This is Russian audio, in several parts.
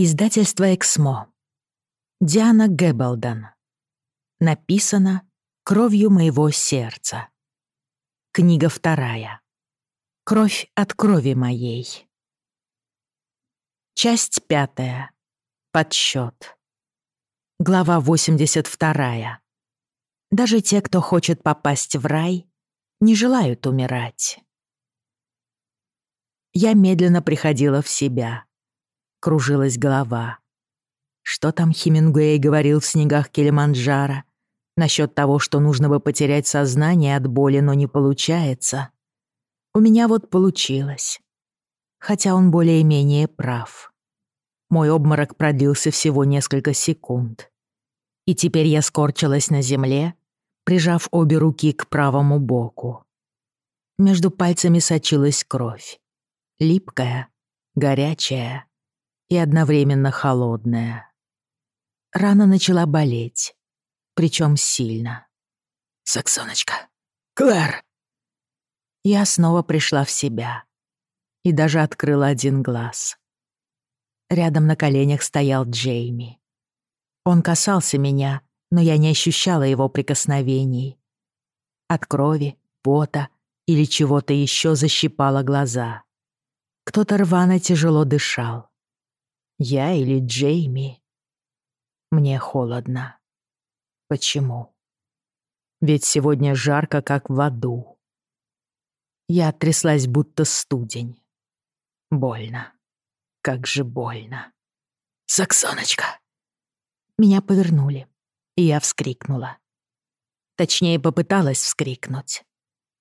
Издательство «Эксмо». Диана Гэббелдон. Написано кровью моего сердца. Книга вторая. Кровь от крови моей. Часть пятая. Подсчет. Глава 82. Даже те, кто хочет попасть в рай, не желают умирать. Я медленно приходила в себя. Кружилась голова. Что там Хемингуэй говорил в снегах Килиманджаро? Насчет того, что нужно бы потерять сознание от боли, но не получается. У меня вот получилось. Хотя он более-менее прав. Мой обморок продлился всего несколько секунд. И теперь я скорчилась на земле, прижав обе руки к правому боку. Между пальцами сочилась кровь. Липкая, горячая и одновременно холодная. Рана начала болеть, причем сильно. «Саксоночка! Клэр!» Я снова пришла в себя и даже открыла один глаз. Рядом на коленях стоял Джейми. Он касался меня, но я не ощущала его прикосновений. От крови, пота или чего-то еще защипало глаза. Кто-то рвано тяжело дышал. Я или Джейми? Мне холодно. Почему? Ведь сегодня жарко, как в аду. Я тряслась, будто студень. Больно. Как же больно. «Саксоночка!» Меня повернули, и я вскрикнула. Точнее, попыталась вскрикнуть.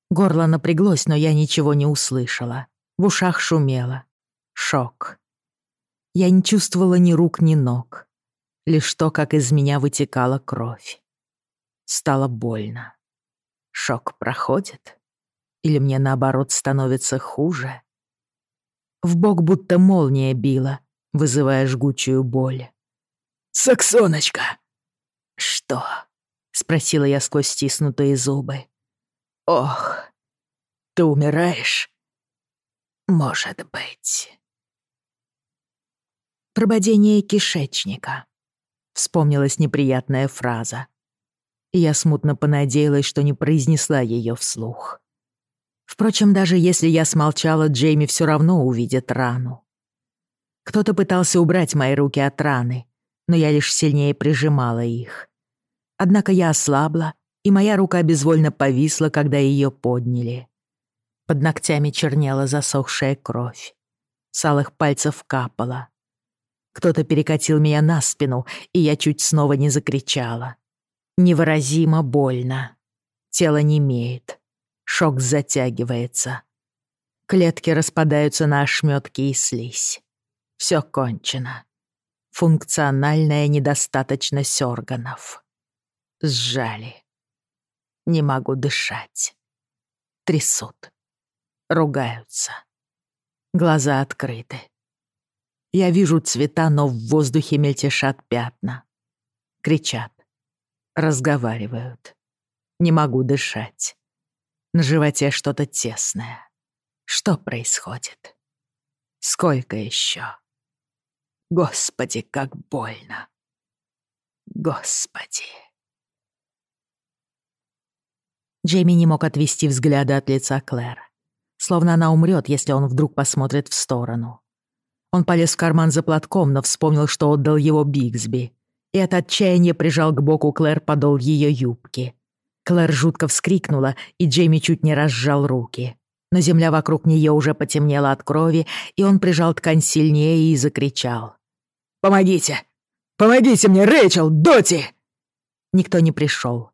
Горло напряглось, но я ничего не услышала. В ушах шумело. Шок. Я не чувствовала ни рук, ни ног. Лишь то, как из меня вытекала кровь. Стало больно. Шок проходит? Или мне, наоборот, становится хуже? В бок будто молния била, вызывая жгучую боль. «Саксоночка!» «Что?» — спросила я сквозь стиснутые зубы. «Ох, ты умираешь?» «Может быть». Прободение кишечника. Вспомнилась неприятная фраза. я смутно понадеялась, что не произнесла ее вслух. Впрочем, даже если я смолчала, Джейми все равно увидит рану. Кто-то пытался убрать мои руки от раны, но я лишь сильнее прижимала их. Однако я ослабла, и моя рука безвольно повисла, когда ее подняли. Под ногтями чернела засохшая кровь. С алых пальцев капала. Кто-то перекатил меня на спину, и я чуть снова не закричала. Невыразимо больно. Тело немеет. Шок затягивается. Клетки распадаются на ошметки и слизь. Все кончено. Функциональная недостаточность органов. Сжали. Не могу дышать. Трясут. Ругаются. Глаза открыты. Я вижу цвета, но в воздухе мельтешат пятна. Кричат. Разговаривают. Не могу дышать. На животе что-то тесное. Что происходит? Сколько еще? Господи, как больно. Господи. Джейми не мог отвести взгляда от лица Клэр. Словно она умрет, если он вдруг посмотрит в сторону. Он полез в карман за платком, но вспомнил, что отдал его Бигсби. И от отчаяния прижал к боку Клэр подол ее юбки. Клэр жутко вскрикнула, и Джейми чуть не разжал руки. Но земля вокруг нее уже потемнела от крови, и он прижал ткань сильнее и закричал. «Помогите! Помогите мне, Рэйчел, Доти!» Никто не пришел.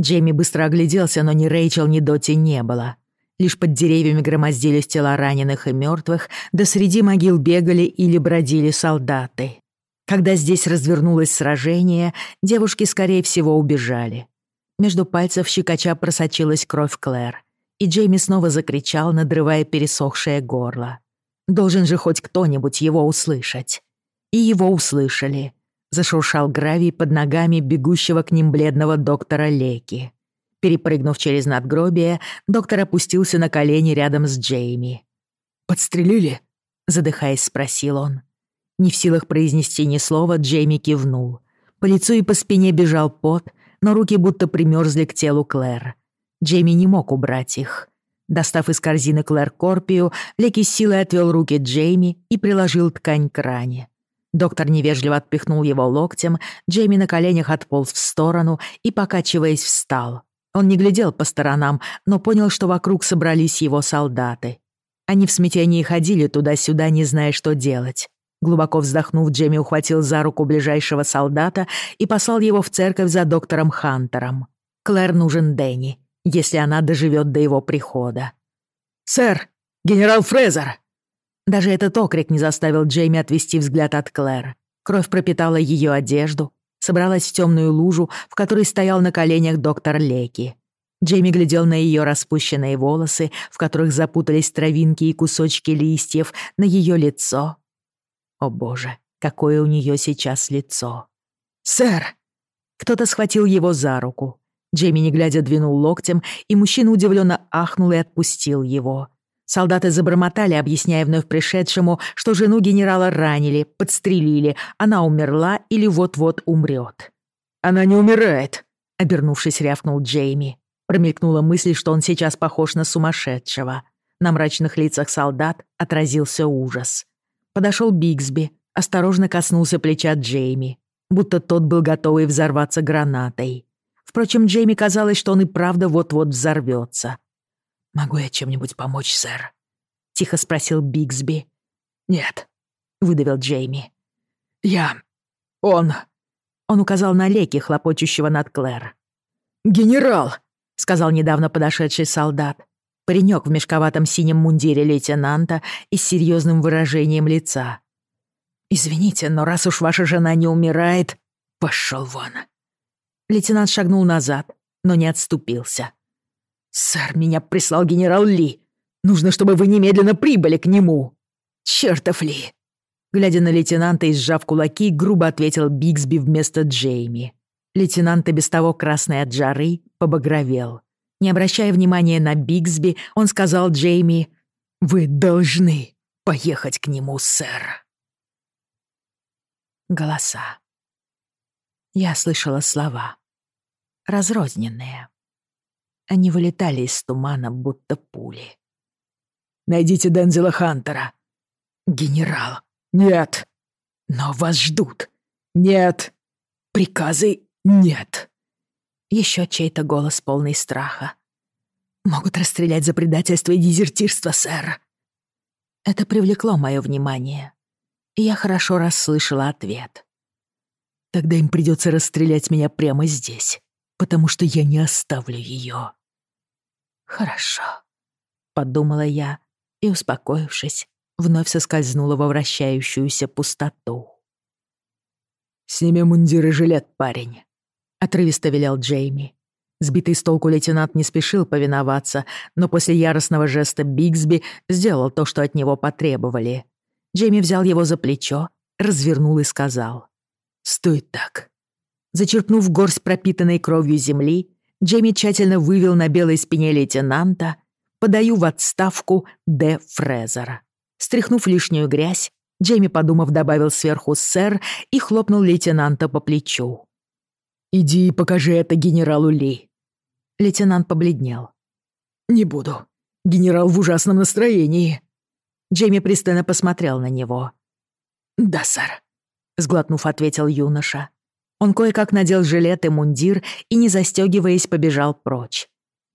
Джейми быстро огляделся, но ни Рэйчел, ни Доти не было. Лишь под деревьями громоздились тела раненых и мертвых, да среди могил бегали или бродили солдаты. Когда здесь развернулось сражение, девушки, скорее всего, убежали. Между пальцев щекоча просочилась кровь Клэр, и Джейми снова закричал, надрывая пересохшее горло. Должен же хоть кто-нибудь его услышать. И его услышали. Зашуршал гравий под ногами бегущего к ним бледного доктора Леки. Перепрыгнув через надгробие, доктор опустился на колени рядом с Джейми. «Подстрелили?» — задыхаясь, спросил он. Не в силах произнести ни слова, Джейми кивнул. По лицу и по спине бежал пот, но руки будто примерзли к телу Клэр. Джейми не мог убрать их. Достав из корзины Клэр Корпию, Леки силой отвел руки Джейми и приложил ткань к ране. Доктор невежливо отпихнул его локтем, Джейми на коленях отполз в сторону и, покачиваясь, встал. Он не глядел по сторонам, но понял, что вокруг собрались его солдаты. Они в смятении ходили туда-сюда, не зная, что делать. Глубоко вздохнув, Джейми ухватил за руку ближайшего солдата и послал его в церковь за доктором Хантером. Клэр нужен Дэнни, если она доживет до его прихода. «Сэр, генерал Фрезер!» Даже этот окрик не заставил Джейми отвести взгляд от Клэр. Кровь пропитала ее одежду, собралась в темную лужу, в которой стоял на коленях доктор Леки. Джейми глядел на ее распущенные волосы, в которых запутались травинки и кусочки листьев, на ее лицо. О боже, какое у нее сейчас лицо. «Сэр!» Кто-то схватил его за руку. Джейми, не глядя, двинул локтем, и мужчина удивленно ахнул и отпустил его. Солдаты забормотали, объясняя вновь пришедшему, что жену генерала ранили, подстрелили, она умерла или вот-вот умрет. «Она не умирает», — обернувшись, рявкнул Джейми. Промелькнула мысль, что он сейчас похож на сумасшедшего. На мрачных лицах солдат отразился ужас. Подошел Бигсби, осторожно коснулся плеча Джейми, будто тот был готовый взорваться гранатой. Впрочем, Джейми казалось, что он и правда вот-вот взорвется. «Могу я чем-нибудь помочь, сэр?» — тихо спросил Бигсби. «Нет», — выдавил Джейми. «Я... он...» Он указал на Леки, хлопочущего над Клэр. «Генерал!» — сказал недавно подошедший солдат. Паренек в мешковатом синем мундире лейтенанта и с серьезным выражением лица. «Извините, но раз уж ваша жена не умирает, пошел вон». Лейтенант шагнул назад, но не отступился. «Сэр, меня прислал генерал Ли. Нужно, чтобы вы немедленно прибыли к нему». «Чёртов Ли!» Глядя на лейтенанта и сжав кулаки, грубо ответил Бигсби вместо Джейми. Лейтенант, и без того красный от жары, побагровел. Не обращая внимания на Бигсби, он сказал Джейми, «Вы должны поехать к нему, сэр». Голоса. Я слышала слова. Разрозненные. Они вылетали из тумана, будто пули. «Найдите Дензела Хантера». «Генерал». «Нет». «Но вас ждут». «Нет». «Приказы нет». Еще чей-то голос полный страха. «Могут расстрелять за предательство и дезертирство, сэр». Это привлекло мое внимание, и я хорошо расслышала ответ. «Тогда им придется расстрелять меня прямо здесь, потому что я не оставлю ее». «Хорошо», — подумала я и, успокоившись, вновь соскользнула во вращающуюся пустоту. «Сними мундир и жилет, парень», — отрывисто велел Джейми. Сбитый с толку лейтенант не спешил повиноваться, но после яростного жеста Бигсби сделал то, что от него потребовали. Джейми взял его за плечо, развернул и сказал. «Стой так». Зачерпнув горсть пропитанной кровью земли, Джейми тщательно вывел на белой спине лейтенанта «Подаю в отставку Д. Фрезера». Стряхнув лишнюю грязь, Джейми, подумав, добавил сверху «сэр» и хлопнул лейтенанта по плечу. «Иди и покажи это генералу Ли». Лейтенант побледнел. «Не буду. Генерал в ужасном настроении». Джейми пристально посмотрел на него. «Да, сэр», — сглотнув, ответил юноша. Он кое-как надел жилет и мундир и, не застегиваясь, побежал прочь.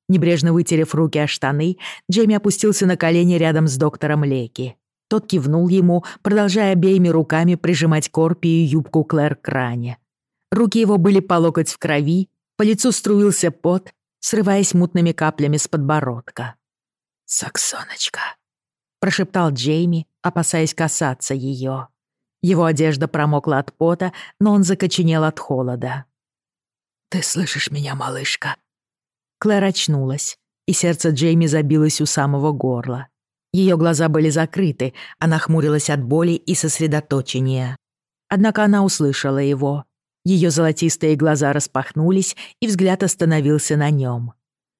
Небрежно вытерев руки о штаны, Джейми опустился на колени рядом с доктором Леки. Тот кивнул ему, продолжая обеими руками прижимать корпи и юбку Клэр к ране. Руки его были по локоть в крови, по лицу струился пот, срываясь мутными каплями с подбородка. «Саксоночка», — прошептал Джейми, опасаясь касаться ее. Его одежда промокла от пота, но он закоченел от холода. «Ты слышишь меня, малышка?» Клэр очнулась, и сердце Джейми забилось у самого горла. Ее глаза были закрыты, она хмурилась от боли и сосредоточения. Однако она услышала его. Ее золотистые глаза распахнулись, и взгляд остановился на нем.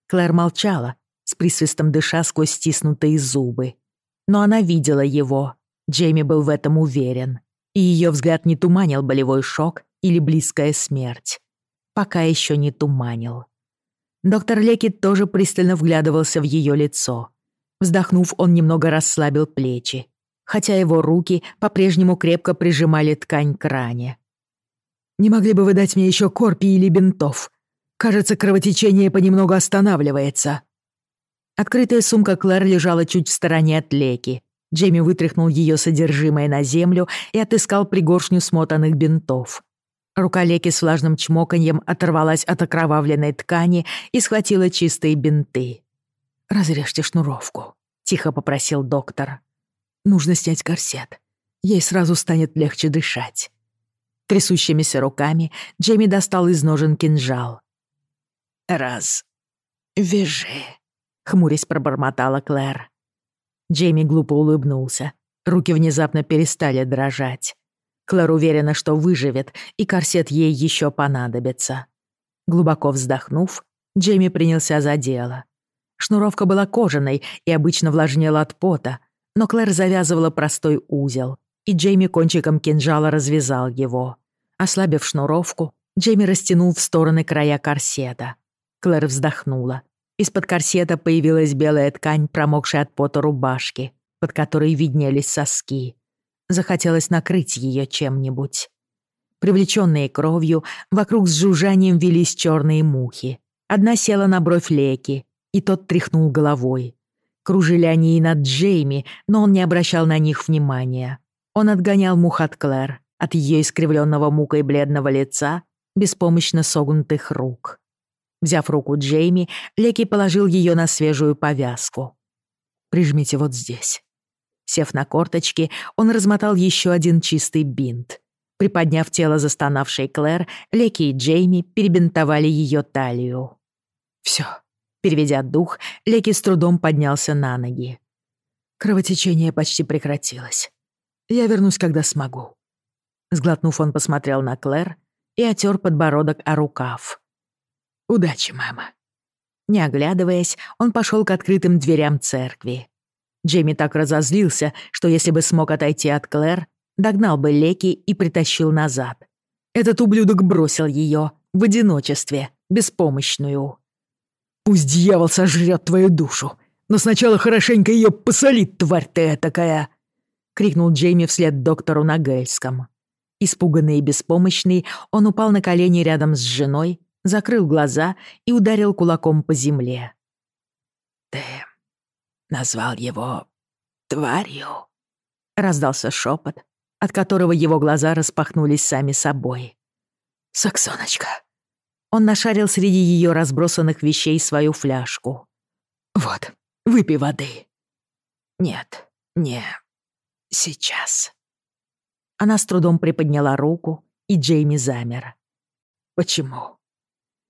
Клэр молчала, с присвистом дыша сквозь стиснутые зубы. Но она видела его. Джейми был в этом уверен и ее взгляд не туманил болевой шок или близкая смерть. Пока еще не туманил. Доктор Леки тоже пристально вглядывался в ее лицо. Вздохнув, он немного расслабил плечи, хотя его руки по-прежнему крепко прижимали ткань к ране. «Не могли бы вы дать мне еще корпи или бинтов? Кажется, кровотечение понемногу останавливается». Открытая сумка Клэр лежала чуть в стороне от Леки. Джейми вытряхнул ее содержимое на землю и отыскал пригоршню смотанных бинтов. Рука Леки с влажным чмоканьем оторвалась от окровавленной ткани и схватила чистые бинты. «Разрежьте шнуровку», — тихо попросил доктор. «Нужно снять корсет. Ей сразу станет легче дышать». Трясущимися руками Джейми достал из ножен кинжал. «Раз. Вяжи», — хмурясь пробормотала Клэр. Джейми глупо улыбнулся. Руки внезапно перестали дрожать. Клэр уверена, что выживет, и корсет ей еще понадобится. Глубоко вздохнув, Джейми принялся за дело. Шнуровка была кожаной и обычно влажнела от пота, но Клэр завязывала простой узел, и Джейми кончиком кинжала развязал его. Ослабив шнуровку, Джейми растянул в стороны края корсета. Клэр вздохнула. Из-под корсета появилась белая ткань, промокшая от пота рубашки, под которой виднелись соски. Захотелось накрыть ее чем-нибудь. Привлеченные кровью, вокруг с жужжанием велись черные мухи. Одна села на бровь Леки, и тот тряхнул головой. Кружили они и над Джейми, но он не обращал на них внимания. Он отгонял мух от Клэр, от ее искривленного мукой бледного лица, беспомощно согнутых рук. Взяв руку Джейми, Леки положил ее на свежую повязку. «Прижмите вот здесь». Сев на корточки, он размотал еще один чистый бинт. Приподняв тело застонавшей Клэр, Леки и Джейми перебинтовали ее талию. Все, Переведя дух, Леки с трудом поднялся на ноги. Кровотечение почти прекратилось. Я вернусь, когда смогу. Сглотнув, он посмотрел на Клэр и отер подбородок о рукав. «Удачи, мама». Не оглядываясь, он пошел к открытым дверям церкви. Джейми так разозлился, что если бы смог отойти от Клэр, догнал бы Леки и притащил назад. Этот ублюдок бросил ее в одиночестве, беспомощную. Пусть дьявол сожрет твою душу, но сначала хорошенько ее посолит, тварь ты такая!» — крикнул Джейми вслед доктору на гельском. Испуганный и беспомощный, он упал на колени рядом с женой, закрыл глаза и ударил кулаком по земле. «Ты назвал его тварью?» — раздался шепот, от которого его глаза распахнулись сами собой. «Саксоночка, он нашарил среди ее разбросанных вещей свою фляжку. «Вот, выпей воды». «Нет, не сейчас». Она с трудом приподняла руку, и Джейми замер. «Почему?»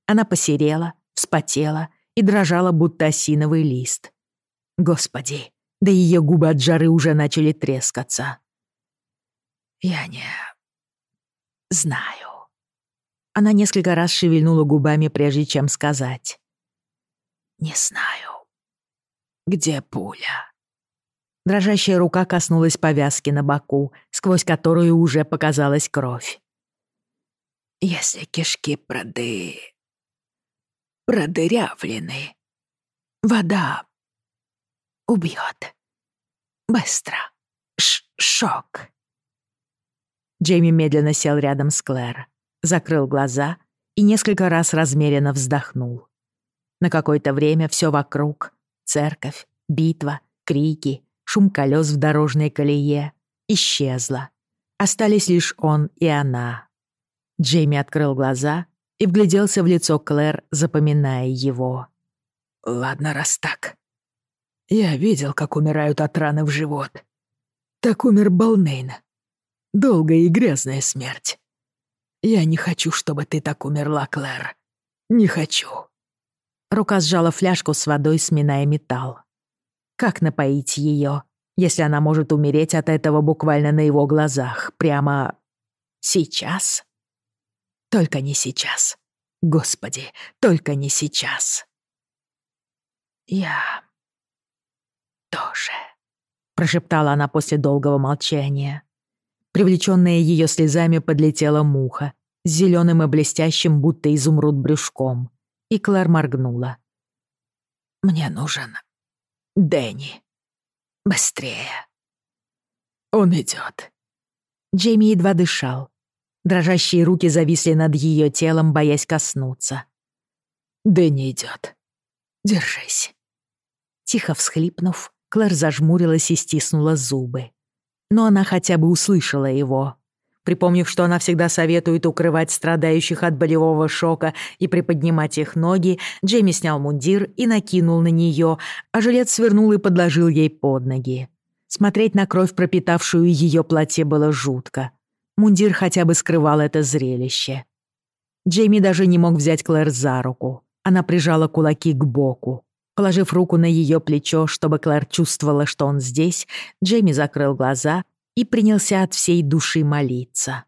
Она посерела, вспотела и дрожала, будто осиновый лист. Господи, да ее губы от жары уже начали трескаться. «Я не знаю». Она несколько раз шевельнула губами, прежде чем сказать. «Не знаю. Где пуля?» Дрожащая рука коснулась повязки на боку, сквозь которую уже показалась кровь. «Если кишки проды... продырявлены, вода убьет. Быстро. Ш шок». Джейми медленно сел рядом с Клэр закрыл глаза и несколько раз размеренно вздохнул. На какое-то время все вокруг — церковь, битва, крики, шум колес в дорожной колее — исчезло. Остались лишь он и она. Джейми открыл глаза и вгляделся в лицо Клэр, запоминая его. «Ладно, раз так. Я видел, как умирают от раны в живот. Так умер Балнейн. Долгая и грязная смерть. Я не хочу, чтобы ты так умерла, Клэр. Не хочу». Рука сжала фляжку с водой, сминая металл. Как напоить ее, если она может умереть от этого буквально на его глазах? Прямо сейчас? Только не сейчас. Господи, только не сейчас. Я тоже, прошептала она после долгого молчания. Привлечённая её слезами подлетела муха с зелёным и блестящим, будто изумруд брюшком, и Клэр моргнула. «Мне нужен Дэнни. Быстрее!» «Он идёт!» Джейми едва дышал. Дрожащие руки зависли над её телом, боясь коснуться. «Дэнни идёт. Держись!» Тихо всхлипнув, Клэр зажмурилась и стиснула зубы. Но она хотя бы услышала его. Припомнив, что она всегда советует укрывать страдающих от болевого шока и приподнимать их ноги, Джейми снял мундир и накинул на нее, а жилет свернул и подложил ей под ноги. Смотреть на кровь, пропитавшую ее платье, было жутко. Мундир хотя бы скрывал это зрелище. Джейми даже не мог взять Клэр за руку. Она прижала кулаки к боку. Положив руку на ее плечо, чтобы Клэр чувствовала, что он здесь, Джейми закрыл глаза и принялся от всей души молиться.